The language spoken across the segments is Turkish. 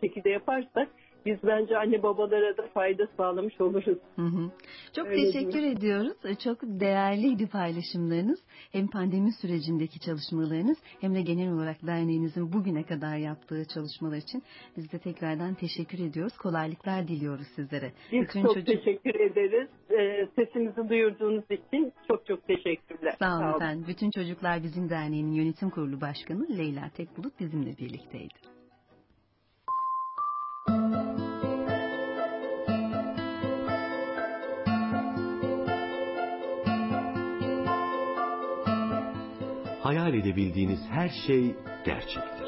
şekilde yaparsak biz bence anne babalara da fayda sağlamış oluruz. Hı hı. Çok Öyle teşekkür diyeyim. ediyoruz. Çok değerliydi paylaşımlarınız. Hem pandemi sürecindeki çalışmalarınız hem de genel olarak derneğinizin bugüne kadar yaptığı çalışmalar için biz de tekrardan teşekkür ediyoruz. Kolaylıklar diliyoruz sizlere. Biz Bütün çok çocuk- teşekkür ederiz. Ee, sesimizi duyurduğunuz için çok çok teşekkürler. Sağ olun efendim. Bütün Çocuklar Bizim Derneği'nin yönetim kurulu başkanı Leyla Tekbulut bizimle birlikteydi. Hayal edebildiğiniz her şey gerçektir.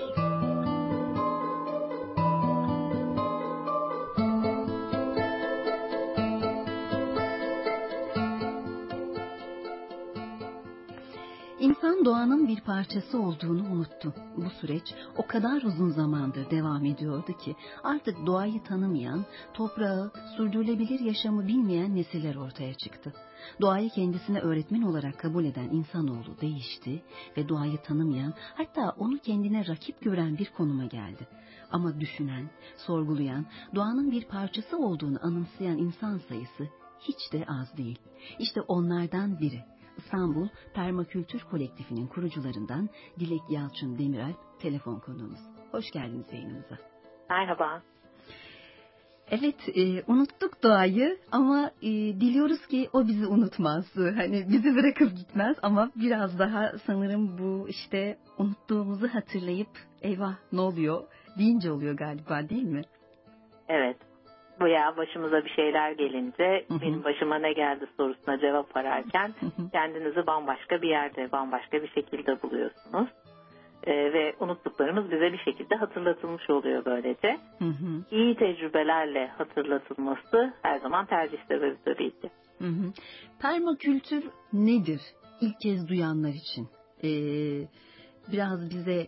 Doğanın bir parçası olduğunu unuttu. Bu süreç o kadar uzun zamandır devam ediyordu ki artık doğayı tanımayan, toprağı, sürdürülebilir yaşamı bilmeyen nesiller ortaya çıktı. Doğayı kendisine öğretmen olarak kabul eden insanoğlu değişti ve doğayı tanımayan, hatta onu kendine rakip gören bir konuma geldi. Ama düşünen, sorgulayan, doğanın bir parçası olduğunu anımsayan insan sayısı hiç de az değil. İşte onlardan biri. İstanbul Permakültür Kolektifinin kurucularından Dilek Yalçın Demirel telefon konuğumuz. Hoş geldiniz yayınımıza. Merhaba. Evet, e, unuttuk doğayı ama e, diliyoruz ki o bizi unutmaz. Hani bizi bırakıp gitmez ama biraz daha sanırım bu işte unuttuğumuzu hatırlayıp eyvah ne oluyor deyince oluyor galiba değil mi? Evet. Bu ya başımıza bir şeyler gelince Hı hı. benim başıma ne geldi sorusuna cevap ararken hı. kendinizi bambaşka bir yerde, bambaşka bir şekilde buluyorsunuz. Ee, ve unuttuklarımız bize bir şekilde hatırlatılmış oluyor böylece. Hı hı. İyi tecrübelerle hatırlatılması her zaman tercih sebebi tabii ki. Hı hı. Permakültür nedir? İlk kez duyanlar için. Ee, biraz bize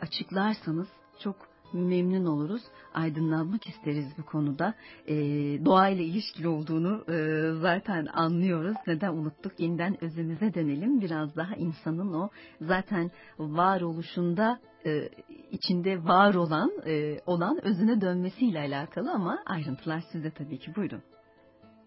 açıklarsanız çok memnun oluruz. Aydınlanmak isteriz bu konuda. Ee, doğayla ilişkili olduğunu e, zaten anlıyoruz. Neden unuttuk? Yeniden özümüze dönelim. Biraz daha insanın o zaten varoluşunda e, içinde var olan e, olan özüne dönmesiyle alakalı ama ayrıntılar sizde tabii ki. Buyurun.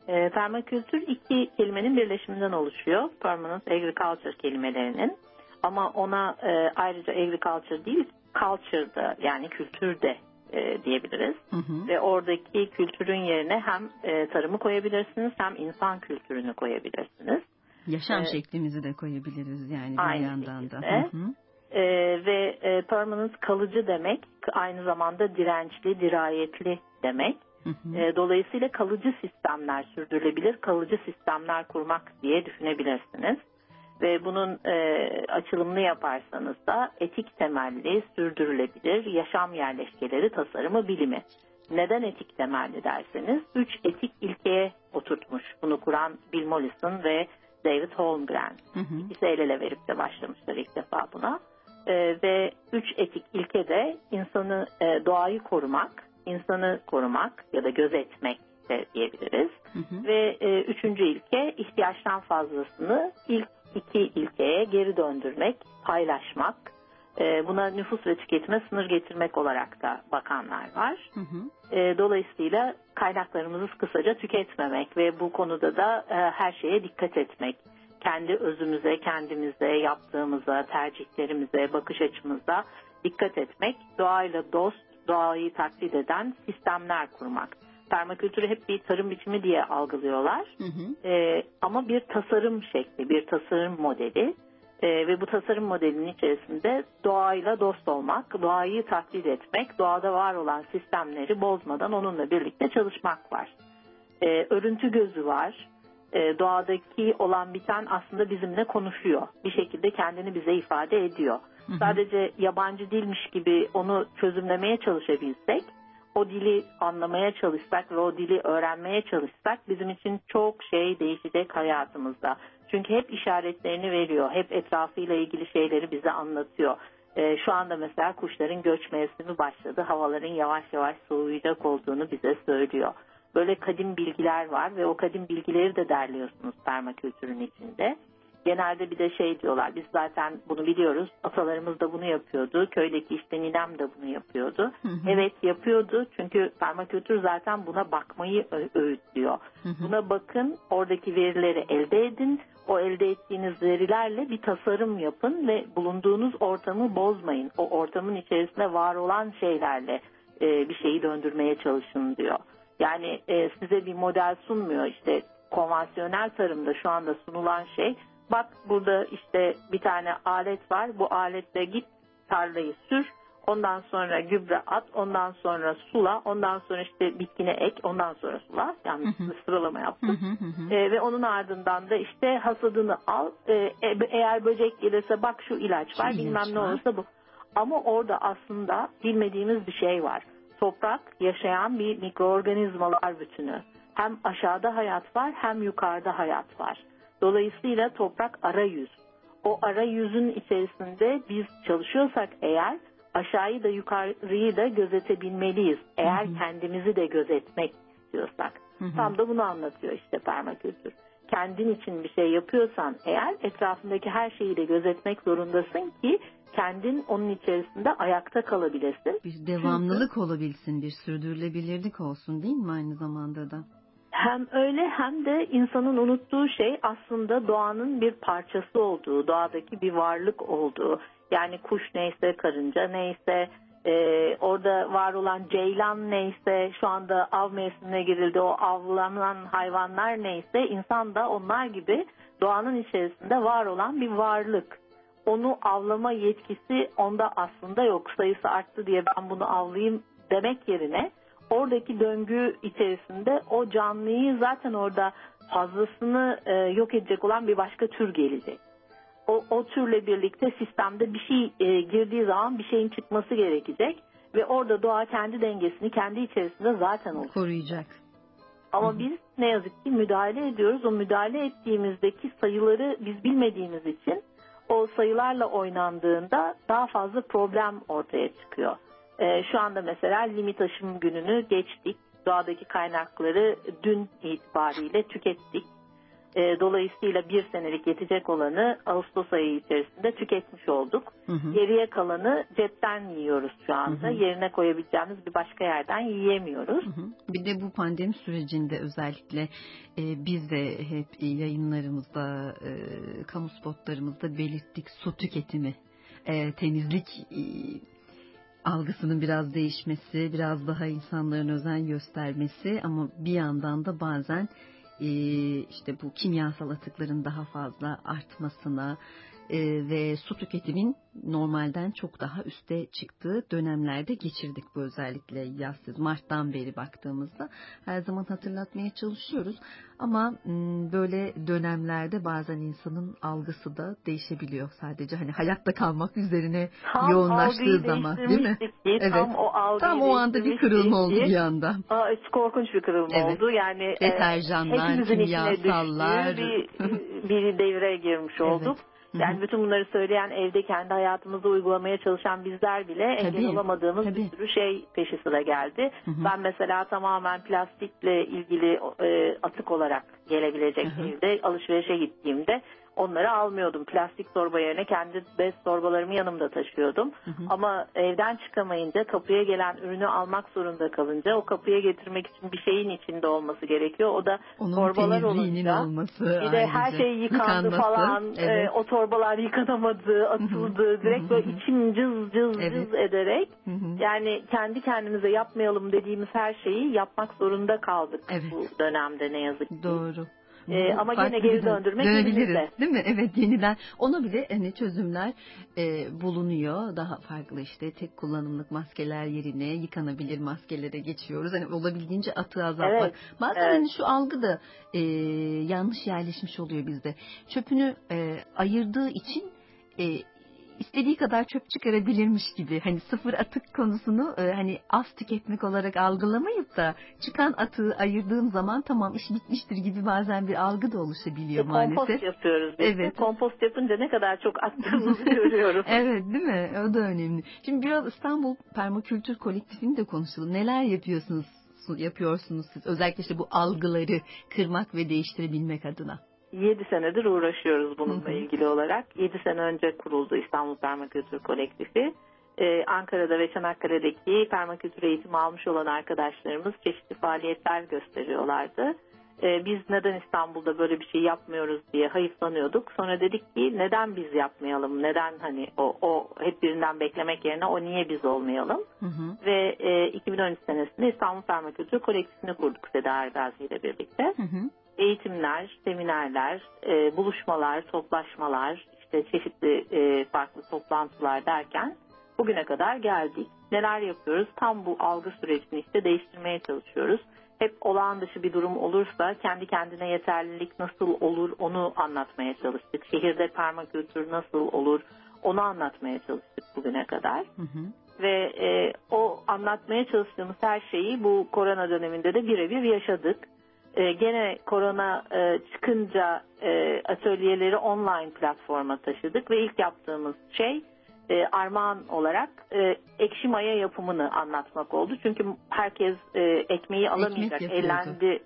E, permakültür iki kelimenin birleşiminden oluşuyor. Permanent agriculture kelimelerinin. Ama ona e, ayrıca agriculture değil, culture da yani kültür de e, diyebiliriz. Hı hı. Ve oradaki kültürün yerine hem e, tarımı koyabilirsiniz hem insan kültürünü koyabilirsiniz. Yaşam Evet. şeklimizi de koyabiliriz yani bir yandan da. şekilde. Hı hı. E, ve e, permanent kalıcı demek aynı zamanda dirençli, dirayetli demek. Hı hı. E, dolayısıyla kalıcı sistemler, sürdürülebilir kalıcı sistemler kurmak diye düşünebilirsiniz. Ve bunun e, açılımını yaparsanız da etik temelli, sürdürülebilir yaşam yerleşkeleri tasarımı bilimi. Neden etik temelli derseniz, üç etik ilkeye oturtmuş bunu kuran Bill Mollison ve David Holmgren. Hı hı. İkisi el ele verip de başlamışlar ilk defa buna. E, ve üç etik ilke de insanı, e, doğayı korumak, insanı korumak ya da gözetmek de diyebiliriz. Hı hı. Ve e, üçüncü ilke ihtiyaçtan fazlasını ilk iki ilkeye geri döndürmek, paylaşmak. E, buna nüfus ve tüketime sınır getirmek olarak da bakanlar var. Hı hı. E, dolayısıyla kaynaklarımızı kısaca tüketmemek ve bu konuda da e, her şeye dikkat etmek. Kendi özümüze, kendimize, yaptığımıza, tercihlerimize, bakış açımıza dikkat etmek. Doğayla dost, doğayı taklit eden sistemler kurmak. Permakültürü hep bir tarım biçimi diye algılıyorlar. Hı hı. Ee, ama bir tasarım şekli, bir tasarım modeli Ee, ve bu tasarım modelinin içerisinde doğayla dost olmak, doğayı taklit etmek, doğada var olan sistemleri bozmadan onunla birlikte çalışmak var. Ee, örüntü gözü var. Ee, doğadaki olan biten aslında bizimle konuşuyor. Bir şekilde kendini bize ifade ediyor. Hı hı. Sadece yabancı dilmiş gibi onu çözümlemeye çalışabilsek o dili anlamaya çalışsak ve o dili öğrenmeye çalışsak bizim için çok şey değişecek hayatımızda. Çünkü hep işaretlerini veriyor, hep etrafıyla ilgili şeyleri bize anlatıyor. Ee, şu anda mesela kuşların göç mevsimi başladı, havaların yavaş yavaş soğuyacak olduğunu bize söylüyor. Böyle kadim bilgiler var ve o kadim bilgileri de derliyorsunuz permakültürün içinde. Genelde bir de şey diyorlar biz zaten bunu biliyoruz atalarımız da bunu yapıyordu köydeki işte ninem de bunu yapıyordu Hı hı. evet yapıyordu çünkü permakültür zaten buna bakmayı öğütlüyor Hı hı. buna bakın oradaki verileri elde edin o elde ettiğiniz verilerle bir tasarım yapın ve bulunduğunuz ortamı bozmayın o ortamın içerisinde var olan şeylerle e, bir şeyi döndürmeye çalışın diyor yani e, size bir model sunmuyor işte konvansiyonel tarımda şu anda sunulan şey bak burada işte bir tane alet var bu aletle git tarlayı sür ondan sonra gübre at ondan sonra sula ondan sonra işte bitkine ek ondan sonra sula yani Hı hı. sıralama yaptım hı hı hı. e, ve onun ardından da işte hasadını al. E, e, eğer böcek gelirse bak şu ilaç Şu var ilaç bilmem ne var. olursa bu. Ama orada aslında bilmediğimiz bir şey var. Toprak yaşayan bir mikroorganizmalar bütünü. Hem aşağıda hayat var hem yukarıda hayat var. Dolayısıyla toprak arayüz. O arayüzün içerisinde biz çalışıyorsak eğer aşağıyı da yukarıyı da gözetebilmeliyiz. Eğer Hı hı. kendimizi de gözetmek istiyorsak. Hı hı. Tam da bunu anlatıyor işte permakültür. Kendin için bir şey yapıyorsan eğer etrafındaki her şeyi de gözetmek zorundasın ki kendin onun içerisinde ayakta kalabilesin. Bir devamlılık olabilsin, bir sürdürülebilirlik olsun değil mi aynı zamanda da? Hem öyle hem de insanın unuttuğu şey aslında doğanın bir parçası olduğu, doğadaki bir varlık olduğu. Yani kuş neyse, karınca neyse, e, orada var olan ceylan neyse, şu anda av mevsimine girildi o avlanan hayvanlar neyse, insan da onlar gibi doğanın içerisinde var olan bir varlık. Onu avlama yetkisi onda aslında yok. Sayısı arttı diye ben bunu avlayayım demek yerine oradaki döngü içerisinde o canlıyı zaten orada fazlasını e, yok edecek olan bir başka tür gelecek. O, o türle birlikte sistemde bir şey e, girdiği zaman bir şeyin çıkması gerekecek ve orada doğa kendi dengesini kendi içerisinde zaten olur. Koruyacak. Ama biz ne yazık ki müdahale ediyoruz. O müdahale ettiğimizdeki sayıları biz bilmediğimiz için o sayılarla oynandığında daha fazla problem ortaya çıkıyor. Ee, şu anda mesela limit aşım gününü geçtik. Doğadaki kaynakları dün itibariyle tükettik. Ee, dolayısıyla bir senelik yetecek olanı Ağustos ayı içerisinde tüketmiş olduk. Hı hı. Geriye kalanı cepten yiyoruz şu anda. Hı hı. Yerine koyabileceğimiz bir başka yerden yiyemiyoruz. Hı hı. Bir de bu pandemi sürecinde özellikle e, biz de hep yayınlarımızda, e, kamu spotlarımızda belirttik su tüketimi, e, temizlik e, algısının biraz değişmesi, biraz daha insanların özen göstermesi ama bir yandan da bazen e, işte bu kimyasal atıkların daha fazla artmasına e, ve su tüketimin normalden çok daha üste çıktığı dönemlerde geçirdik bu özellikle yaz sezonu. Mart'tan beri baktığımızda her zaman hatırlatmaya çalışıyoruz ama m, böyle dönemlerde bazen insanın algısı da değişebiliyor sadece hani hayatta kalmak üzerine Tam yoğunlaştığı zaman değil mi? ki, Evet. Tam o Tam o anda bir kırılma oldu bir anda. Aa, korkunç bir kırılma Evet. oldu. Yani e, Deterjanlar, içine kimyasallar. bir, bir devre girmiş olduk. Hı. Yani bütün bunları söyleyen evde kendi hayatımızda uygulamaya çalışan bizler bile engel Tabii, olamadığımız tabii. bir sürü şey peşi sıra geldi. Hı hı. Ben mesela tamamen plastikle ilgili e, atık olarak gelebilecek Hı hı. evde alışverişe gittiğimde onları almıyordum. Plastik torba yerine kendi bez torbalarımı yanımda taşıyordum. Hı hı. Ama evden çıkamayınca kapıya gelen ürünü almak zorunda kalınca o kapıya getirmek için bir şeyin içinde olması gerekiyor. O da Onun torbalar olunca olması. bir de her şey yıkandı Yıkanması, falan. Evet. Ee, o torbalar yıkanamadı, atıldı. Direkt böyle içim cız cız Evet. cız ederek Hı hı. yani kendi kendimize yapmayalım dediğimiz her şeyi yapmak zorunda kaldık Evet. bu dönemde ne yazık ki. Doğru. Bu ama yine geri döndürmek elimizde. değil mi? Evet yeniden ona bile hani çözümler e, bulunuyor. Daha farklı işte tek kullanımlık maskeler yerine yıkanabilir maskelere geçiyoruz. Hani olabildiğince atığı azaltmak. Evet, Bazen evet. hani şu algı da e, yanlış yerleşmiş oluyor bizde. Çöpünü e, ayırdığı için e, istediği kadar çöp çıkarabilirmiş gibi hani sıfır atık konusunu e, hani az tüketmek olarak algılamayıp da çıkan atığı ayırdığım zaman tamam iş bitmiştir gibi bazen bir algı da oluşabiliyor E, kompost maalesef. yapıyoruz biz. Evet. Kompost yapınca ne kadar çok attığımızı görüyoruz. Evet değil mi? O da önemli. Şimdi biraz İstanbul Permakültür Kolektifini de konuşalım. Neler yapıyorsunuz yapıyorsunuz siz özellikle işte bu algıları kırmak ve değiştirebilmek adına? 7 senedir uğraşıyoruz bununla ilgili olarak. 7 sene önce kuruldu İstanbul Permakültür Kolektifi. Ee, Ankara'da ve Çanakkale'deki permakültür eğitimi almış olan arkadaşlarımız çeşitli faaliyetler gösteriyorlardı. Ee, biz neden İstanbul'da böyle bir şey yapmıyoruz diye hayıflanıyorduk. Sonra dedik ki neden biz yapmayalım? Neden hani o, o hep birinden beklemek yerine o niye biz olmayalım? Hı hı. Ve e, 2013 senesinde İstanbul Permakültür Kolektifini kurduk Seda Ergazi ile birlikte Hı hı. Eğitimler, seminerler, e, buluşmalar, toplaşmalar, işte çeşitli e, farklı toplantılar derken bugüne kadar geldik. Neler yapıyoruz? Tam bu algı sürecini işte değiştirmeye çalışıyoruz. Hep olağan dışı bir durum olursa kendi kendine yeterlilik nasıl olur onu anlatmaya çalıştık. Şehirde permakültür nasıl olur onu anlatmaya çalıştık bugüne kadar Hı hı. ve e, o anlatmaya çalıştığımız her şeyi bu korona döneminde de birebir yaşadık. E, gene korona e, çıkınca e, atölyeleri online platforma taşıdık ve ilk yaptığımız şey e, armağan olarak e, ekşi maya yapımını anlatmak oldu. Çünkü herkes e, ekmeği alamayacak, ellendi,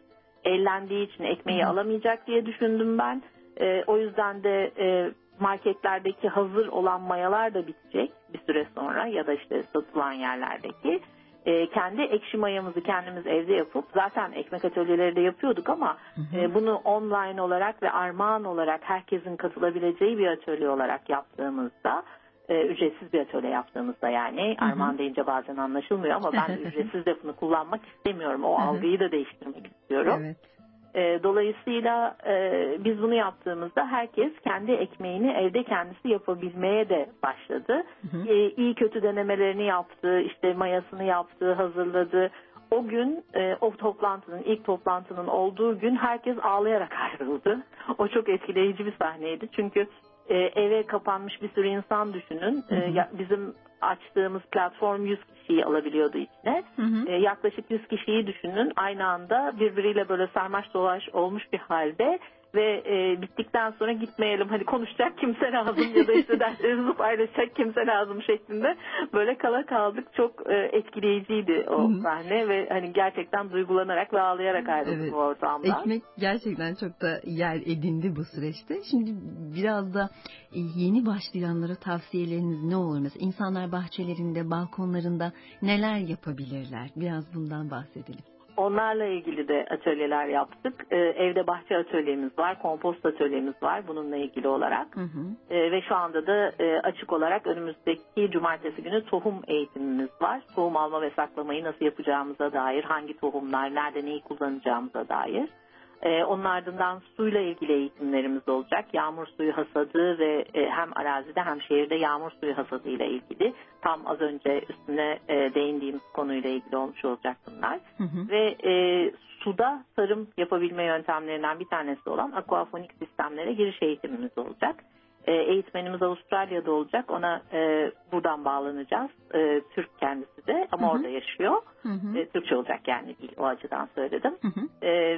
ellendiği için ekmeği hı. alamayacak diye düşündüm ben. E, o yüzden de e, marketlerdeki hazır olan mayalar da bitecek bir süre sonra ya da işte satılan yerlerdeki. E, kendi ekşi mayamızı kendimiz evde yapıp zaten ekmek atölyeleri de yapıyorduk ama e, bunu online olarak ve armağan olarak herkesin katılabileceği bir atölye olarak yaptığımızda e, ücretsiz bir atölye yaptığımızda yani Hı hı. armağan deyince bazen anlaşılmıyor ama ben ücretsiz lafını kullanmak istemiyorum. O algıyı da değiştirmek istiyorum. Evet. E, dolayısıyla e, biz bunu yaptığımızda herkes kendi ekmeğini evde kendisi yapabilmeye de başladı. Hı hı. E, iyi kötü denemelerini yaptı, işte mayasını yaptı, hazırladı. O gün e, o toplantının ilk toplantının olduğu gün herkes ağlayarak ayrıldı. O çok etkileyici bir sahneydi çünkü e, eve kapanmış bir sürü insan düşünün. E, bizim açtığımız platform 100 kişiyi alabiliyordu içine. Hı hı. E, yaklaşık 100 kişiyi düşünün aynı anda birbiriyle böyle sarmaş dolaş olmuş bir halde ve e, bittikten sonra gitmeyelim hadi konuşacak kimse lazım ya da işte derslerimizi paylaşacak kimse lazım şeklinde böyle kala kaldık çok e, etkileyiciydi o sahne ve hani gerçekten duygulanarak ve ağlayarak ayrıldık Evet. bu ortamdan. Ekmek gerçekten çok da yer edindi bu süreçte. Şimdi biraz da e, yeni başlayanlara tavsiyeleriniz ne olur? Mesela insanlar bahçelerinde, balkonlarında neler yapabilirler? Biraz bundan bahsedelim. Onlarla ilgili de atölyeler yaptık. Ee, evde bahçe atölyemiz var, kompost atölyemiz var bununla ilgili olarak. Hı hı. Ee, ve şu anda da e, açık olarak önümüzdeki cumartesi günü tohum eğitimimiz var. Tohum alma ve saklamayı nasıl yapacağımıza dair, hangi tohumlar, nerede neyi kullanacağımıza dair. Ee, onun ardından suyla ilgili eğitimlerimiz olacak. Yağmur suyu hasadı ve e, hem arazide hem şehirde yağmur suyu hasadı ile ilgili. Tam az önce üstüne e, değindiğimiz konuyla ilgili olmuş olacak bunlar Hı hı. ve e, suda tarım yapabilme yöntemlerinden bir tanesi olan aquafonik sistemlere giriş eğitimimiz olacak. E, eğitmenimiz Avustralya'da olacak. Ona e, buradan bağlanacağız. E, Türk kendisi de ama Hı hı. orada yaşıyor. Hı hı. E, Türkçe olacak yani değil o açıdan söyledim. Hı hı. E, e,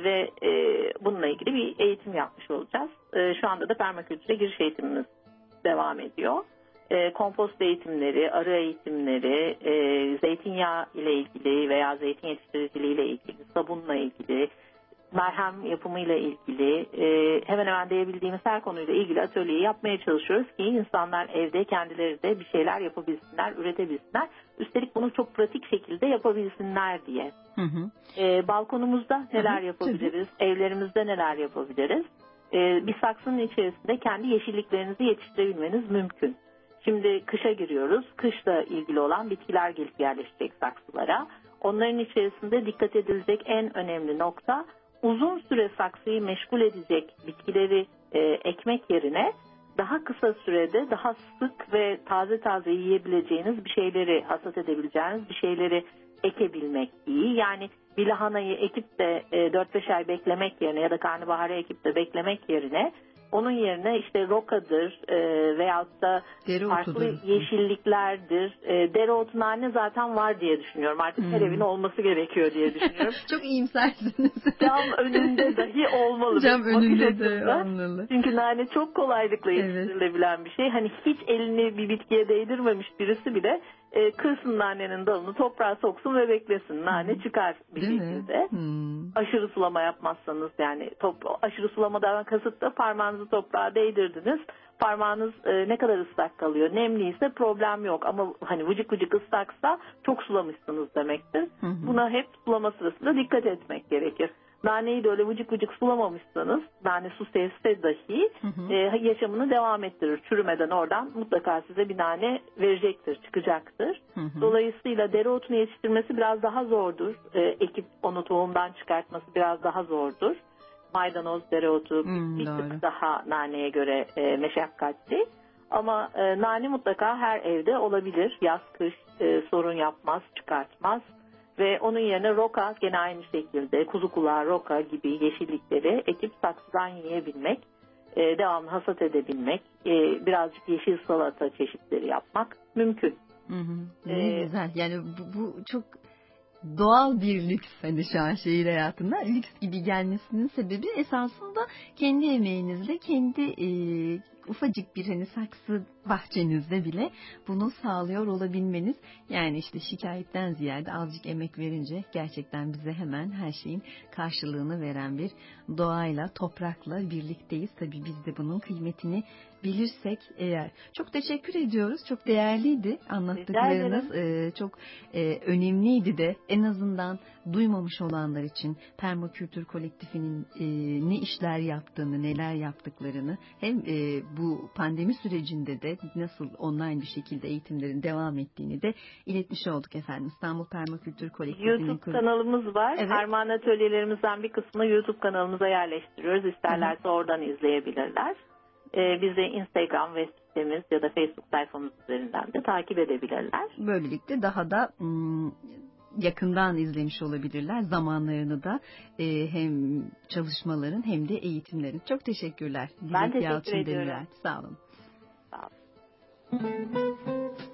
ilgili bir eğitim yapmış olacağız. E, şu anda da permakültüre giriş eğitimimiz devam ediyor. E, kompost eğitimleri, arı eğitimleri, e, zeytinyağı ile ilgili veya zeytin yetiştiriciliği ile ilgili, sabunla ilgili, merhem yapımıyla ilgili e, hemen hemen diyebildiğimiz her konuyla ilgili atölyeyi yapmaya çalışıyoruz ki insanlar evde kendileri de bir şeyler yapabilsinler, üretebilsinler. Üstelik bunu çok pratik şekilde yapabilsinler diye. Hı hı. E, balkonumuzda neler Hı hı, yapabiliriz, evlerimizde neler yapabiliriz? E, bir saksının içerisinde kendi yeşilliklerinizi yetiştirebilmeniz mümkün. Şimdi kışa giriyoruz. Kışla ilgili olan bitkiler gelip yerleşecek saksılara. Onların içerisinde dikkat edilecek en önemli nokta uzun süre saksıyı meşgul edecek bitkileri e, ekmek yerine daha kısa sürede daha sık ve taze taze yiyebileceğiniz bir şeyleri hasat edebileceğiniz bir şeyleri ekebilmek iyi. Yani bir lahanayı ekip de e, 4-5 ay beklemek yerine ya da karnabaharı ekip de beklemek yerine onun yerine işte rokadır e, veyahut da farklı Dereotudur. yeşilliklerdir. E, dereotu nane zaten var diye düşünüyorum. Artık her Hmm. evin olması gerekiyor diye düşünüyorum. Çok iyimsersiniz. Cam önünde dahi olmalı. Cam bakış önünde de olmalı. Çünkü nane çok kolaylıkla Evet. yetiştirilebilen bir şey. Hani hiç elini bir bitkiye değdirmemiş birisi bile e, kırsın nanenin dalını toprağa soksun ve beklesin. Nane çıkar bir Değil mi? şekilde. Hmm. Aşırı sulama yapmazsanız yani top, aşırı sulamadan kasıt da parmağınızı toprağa değdirdiniz. Parmağınız e, ne kadar ıslak kalıyor. Nemliyse problem yok ama hani vıcık vıcık ıslaksa çok sulamışsınız demektir. Hı hı. Buna hep sulama sırasında dikkat etmek gerekir. Naneyi de öyle vıcık vıcık sulamamışsanız nane su sevse dahi Hı hı. e, yaşamını devam ettirir. Çürümeden oradan mutlaka size bir nane verecektir, çıkacaktır. Hı hı. Dolayısıyla dereotunu yetiştirmesi biraz daha zordur. E, ekip onu tohumdan çıkartması biraz daha zordur. Maydanoz, dereotu Hmm, bir doğru. tık daha naneye göre e, meşakkatli. Ama e, nane mutlaka her evde olabilir. Yaz, kış e, sorun yapmaz, çıkartmaz. Ve onun yerine roka gene aynı şekilde kuzu kulağı, roka gibi yeşillikleri ekip saksıdan yiyebilmek, e, devamlı hasat edebilmek, e, birazcık yeşil salata çeşitleri yapmak mümkün. Hı hı. Ne Ee, güzel. Yani bu, bu çok doğal bir lüks hani şu an şehir hayatında. Lüks gibi gelmesinin sebebi esasında kendi emeğinizle kendi e, ufacık bir hani saksı bahçenizde bile bunu sağlıyor olabilmeniz. Yani işte şikayetten ziyade azıcık emek verince gerçekten bize hemen her şeyin karşılığını veren bir doğayla toprakla birlikteyiz. Tabii biz de bunun kıymetini bilirsek eğer çok teşekkür ediyoruz çok değerliydi anlattıklarınız e, çok e, önemliydi de en azından duymamış olanlar için permakültür kolektifinin e, ne işler yaptığını neler yaptıklarını hem e, bu pandemi sürecinde de nasıl online bir şekilde eğitimlerin devam ettiğini de iletmiş olduk efendim İstanbul Permakültür Kolektifi'nin YouTube kur- kanalımız var. Evet. Armağan atölyelerimizden bir kısmını YouTube kanalımıza yerleştiriyoruz. İsterlerse oradan izleyebilirler. Ee, bizi Instagram web sitemiz ya da Facebook sayfamız üzerinden de takip edebilirler. böylelikle daha da yakından izlemiş olabilirler zamanlarını da e, hem çalışmaların hem de eğitimlerin. Çok teşekkürler. Ben Dilek teşekkür Yalçın ediyorum. Demirel. Sağ olun. Sağ olun.